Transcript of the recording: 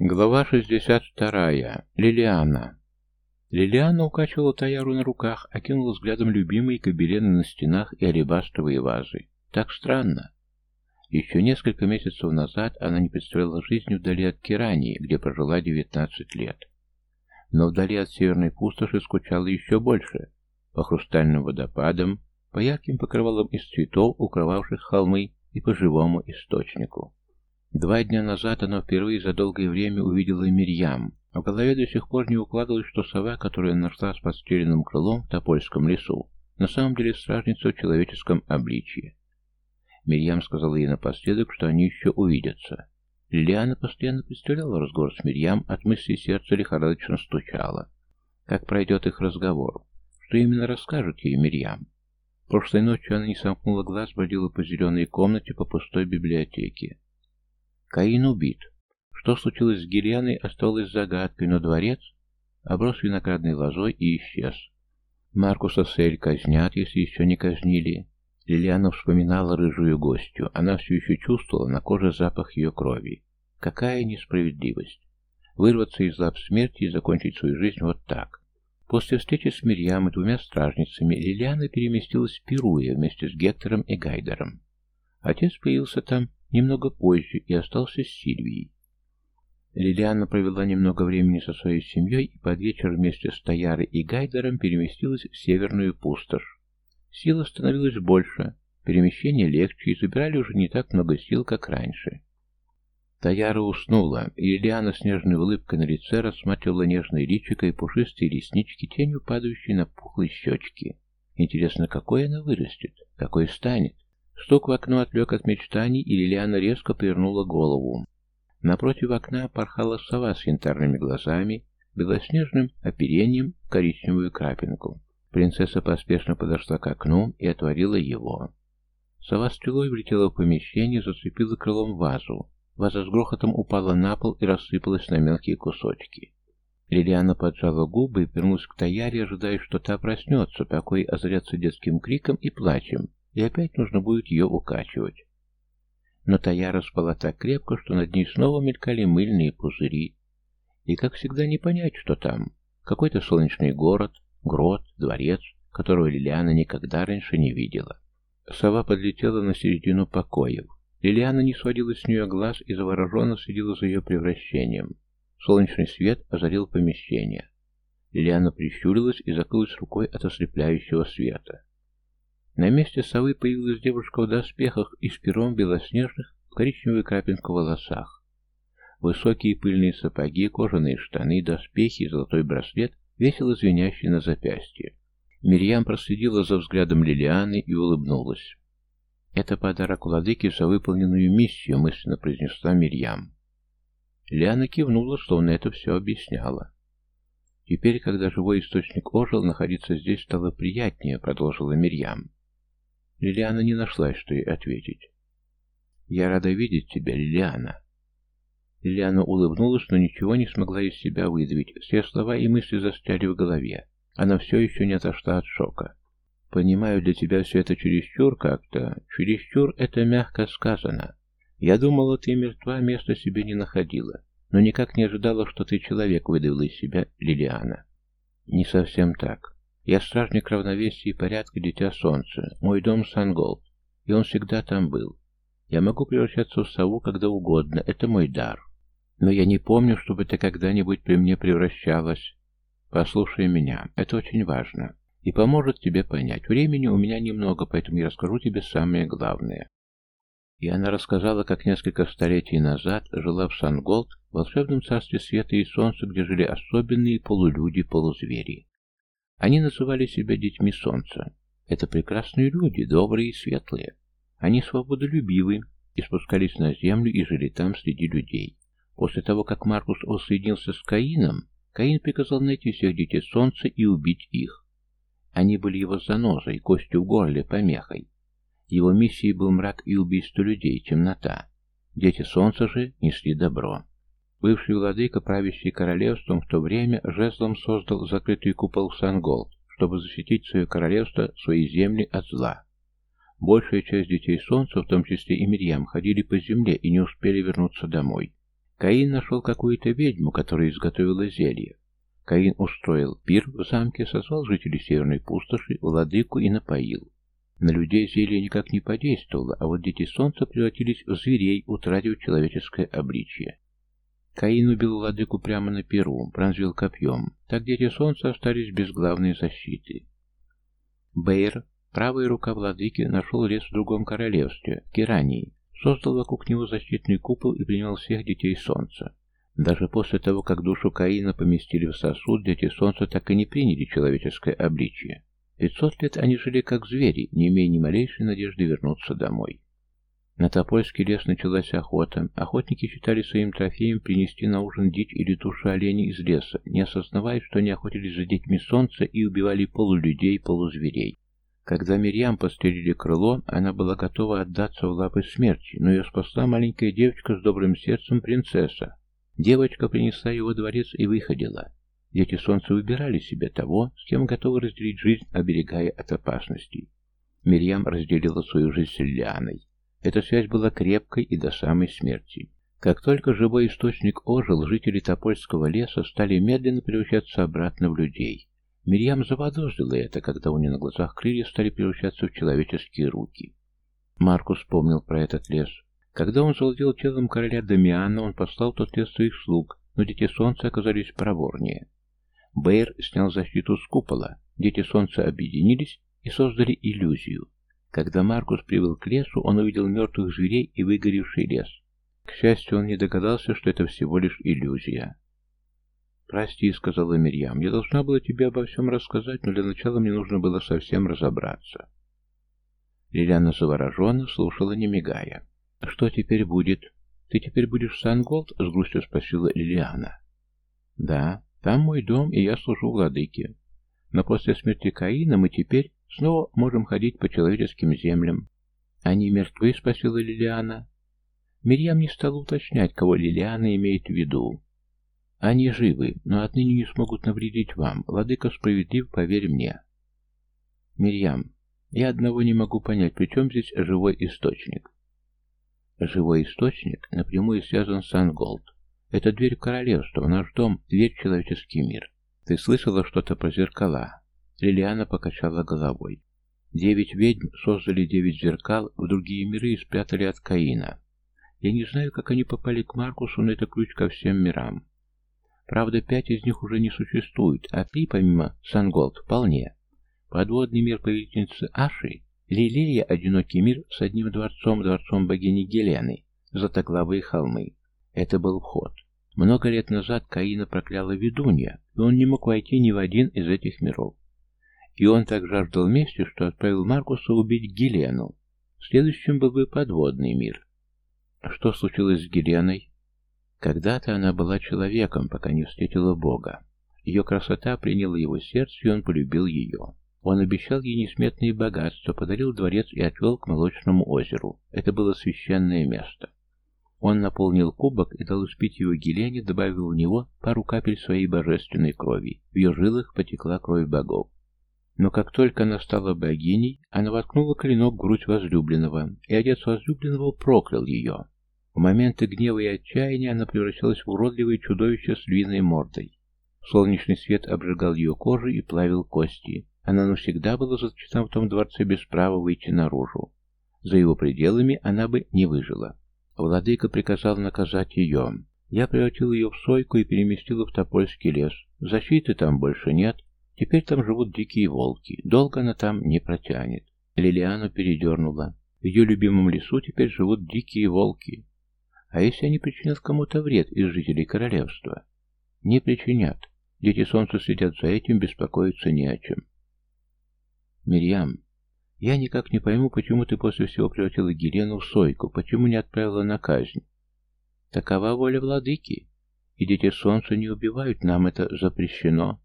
Глава 62. Лилиана. Лилиана укачивала Таяру на руках, окинула взглядом любимые кабелены на стенах и алебастровые вазы. Так странно. Еще несколько месяцев назад она не представляла жизни вдали от Кирании, где прожила 19 лет. Но вдали от северной пустоши скучала еще больше. По хрустальным водопадам, по ярким покрывалам из цветов, укрывавших холмы, и по живому источнику. Два дня назад она впервые за долгое время увидела Мирьям. В голове до сих пор не укладывалось, что сова, которую она нашла с подстреленным крылом в Топольском лесу, на самом деле стражница в человеческом обличье. Мирьям сказала ей напоследок, что они еще увидятся. Лилиана постоянно представляла разговор с Мирьям, от мысли сердца лихорадочно стучало. Как пройдет их разговор? Что именно расскажет ей Мирьям? Прошлой ночью она не сомкнула глаз, бродила по зеленой комнате по пустой библиотеке. Каин убит. Что случилось с Гирианой, осталось загадкой, но дворец оброс виноградной лозой и исчез. Маркуса Сель казнят, если еще не казнили. Лилиана вспоминала рыжую гостью. Она все еще чувствовала на коже запах ее крови. Какая несправедливость. Вырваться из лап смерти и закончить свою жизнь вот так. После встречи с Мирьям и двумя стражницами Лилиана переместилась в Перуя вместе с Гектором и Гайдером. Отец появился там немного позже и остался с Сильвией. Лилиана провела немного времени со своей семьей и под вечер вместе с Таярой и Гайдером переместилась в северную пустошь. Сил становилось больше, перемещения легче и забирали уже не так много сил, как раньше. Таяра уснула, и Лилиана с нежной улыбкой на лице рассматривала нежные личико и пушистые реснички, тенью падающие на пухлые щечки. Интересно, какой она вырастет, какой станет? Стук в окно отвлек от мечтаний, и Лилиана резко повернула голову. Напротив окна порхала сова с янтарными глазами, белоснежным оперением коричневую крапинку. Принцесса поспешно подошла к окну и отворила его. Сова стрелой влетела в помещение, зацепила крылом вазу. Ваза с грохотом упала на пол и рассыпалась на мелкие кусочки. Лилиана поджала губы и вернулась к Таяре, ожидая, что та проснется, покой озарятся детским криком и плачем, и опять нужно будет ее укачивать. Но Таяра спала так крепко, что над ней снова мелькали мыльные пузыри. И, как всегда, не понять, что там. Какой-то солнечный город, грот, дворец, которого Лилиана никогда раньше не видела. Сова подлетела на середину покоев. Лилиана не сводила с нее глаз и завороженно следила за ее превращением. Солнечный свет озарил помещение. Лилиана прищурилась и закрылась рукой от ослепляющего света. На месте совы появилась девушка в доспехах и с пером белоснежных в коричневую крапинку волосах. Высокие пыльные сапоги, кожаные штаны, доспехи и золотой браслет, весело звенящий на запястье. Мирьям проследила за взглядом Лилианы и улыбнулась. «Это подарок владыке за выполненную миссию», — мысленно произнесла Мирьям. Лиана кивнула, словно это все объясняла. «Теперь, когда живой источник ожил, находиться здесь стало приятнее», — продолжила Мирьям. Лилиана не нашла, что ей ответить. «Я рада видеть тебя, Лилиана». Лилиана улыбнулась, но ничего не смогла из себя выдавить. Все слова и мысли застряли в голове. Она все еще не отошла от шока. «Понимаю, для тебя все это чересчур как-то. Чересчур — это мягко сказано. Я думала, ты мертва, места себе не находила, но никак не ожидала, что ты человек, выдавила из себя Лилиана». «Не совсем так. Я стражник равновесия и порядка, дитя солнца. Мой дом Санголд, и он всегда там был. Я могу превращаться в сову когда угодно, это мой дар. Но я не помню, чтобы ты когда-нибудь при мне превращалась. Послушай меня, это очень важно. И поможет тебе понять. Времени у меня немного, поэтому я расскажу тебе самое главное. И она рассказала, как несколько столетий назад жила в Санголд, в волшебном царстве света и солнца, где жили особенные полулюди-полузвери. Они называли себя детьми солнца. Это прекрасные люди, добрые и светлые. Они свободолюбивы и спускались на землю и жили там среди людей. После того, как Маркус воссоединился с Каином, Каин приказал найти всех детей солнца и убить их. Они были его занозой, костью в горле, помехой. Его миссией был мрак и убийство людей, темнота. Дети солнца же несли добро. Бывший владыка, правящий королевством в то время, жезлом создал закрытый купол Санголд, чтобы защитить свое королевство, свои земли от зла. Большая часть детей Солнца, в том числе и Мирьям, ходили по земле и не успели вернуться домой. Каин нашел какую-то ведьму, которая изготовила зелье. Каин устроил пир в замке, созвал жителей Северной пустоши, владыку и напоил. На людей зелье никак не подействовало, а вот дети солнца превратились в зверей, утратив человеческое обличье. Каин убил владыку прямо на перу, пронзил копьем. Так дети солнца остались без главной защиты. Бейр, правая рука владыки, нашел лес в другом королевстве, Кирании, создал вокруг него защитный купол и принял всех детей солнца. Даже после того, как душу Каина поместили в сосуд, дети солнца так и не приняли человеческое обличие. Пятьсот лет они жили как звери, не имея ни малейшей надежды вернуться домой. На Топольский лес началась охота. Охотники считали своим трофеем принести на ужин дичь или тушу оленей из леса, не осознавая, что они охотились за детьми солнца и убивали полулюдей, полузверей. Когда Мирьям пострелили крыло, она была готова отдаться в лапы смерти, но ее спасла маленькая девочка с добрым сердцем принцесса. Девочка принесла его дворец и выходила. Дети солнца выбирали себе того, с кем готовы разделить жизнь, оберегая от опасностей. Мирьям разделила свою жизнь с Лилианой. Эта связь была крепкой и до самой смерти. Как только живой источник ожил, жители Топольского леса стали медленно превращаться обратно в людей. Мирьям заподозрила это, когда у нее на глазах крылья стали превращаться в человеческие руки. Маркус вспомнил про этот лес. Когда он завладел телом короля Дамиана, он послал тот лес своих слуг, но дети солнца оказались проворнее. Бэйр снял защиту с купола, дети солнца объединились и создали иллюзию. Когда Маркус прибыл к лесу, он увидел мертвых зверей и выгоревший лес. К счастью, он не догадался, что это всего лишь иллюзия. «Прости», — сказала Мирьям, — «я должна была тебе обо всем рассказать, но для начала мне нужно было со всем разобраться». Лилиана завороженно слушала, не мигая. «Что теперь будет? Ты теперь будешь в Санголд?» — с грустью спросила Лилиана. «Да, там мой дом, и я служу владыке. Но после смерти Каина мы теперь Снова можем ходить по человеческим землям. Они мертвы, спросила Лилиана. Мирьям не стала уточнять, кого Лилиана имеет в виду. Они живы, но отныне не смогут навредить вам. Владыка справедлив, поверь мне. Мирьям, я одного не могу понять, при чем здесь живой источник? Живой источник напрямую связан с Анголд. Это дверь в королевство, наш дом, дверь в человеческий мир. Ты слышала что-то про зеркала? Лилиана покачала головой. Девять ведьм создали девять зеркал в другие миры и спрятали от Каина. Я не знаю, как они попали к Маркусу, но это ключ ко всем мирам. Правда, пять из них уже не существует, а три, помимо Санголд, вполне. Подводный мир повелительницы Аши, Лилея — одинокий мир с одним дворцом, дворцом богини Гелены, златоглавые холмы. Это был вход. Много лет назад Каина прокляла ведунья, и он не мог войти ни в один из этих миров. И он так жаждал мести, что отправил Маркуса убить Гелену. Следующим был бы подводный мир. Что случилось с Геленой? Когда-то она была человеком, пока не встретила Бога. Ее красота приняла его сердце, и он полюбил ее. Он обещал ей несметные богатства, подарил дворец и отвел к Молочному озеру. Это было священное место. Он наполнил кубок и дал испить его Гелене, добавил в него пару капель своей божественной крови. В ее жилах потекла кровь богов. Но как только она стала богиней, она воткнула клинок в грудь возлюбленного, и отец возлюбленного проклял ее. В моменты гнева и отчаяния она превращалась в уродливое чудовище с львиной мордой. Солнечный свет обжигал ее кожу и плавил кости. Она навсегда была заключена в том дворце без права выйти наружу. За его пределами она бы не выжила. Владыка приказал наказать ее. Я превратил ее в сойку и переместил в Топольский лес. Защиты там больше нет, Теперь там живут дикие волки. Долго она там не протянет. Лилиану передернула. В ее любимом лесу теперь живут дикие волки. А если они причинят кому-то вред из жителей королевства? Не причинят. Дети солнца следят за этим, беспокоиться не о чем. Мирьям, я никак не пойму, почему ты после всего превратила Гелену в сойку, почему не отправила на казнь. Такова воля владыки. И дети солнца не убивают, нам это запрещено.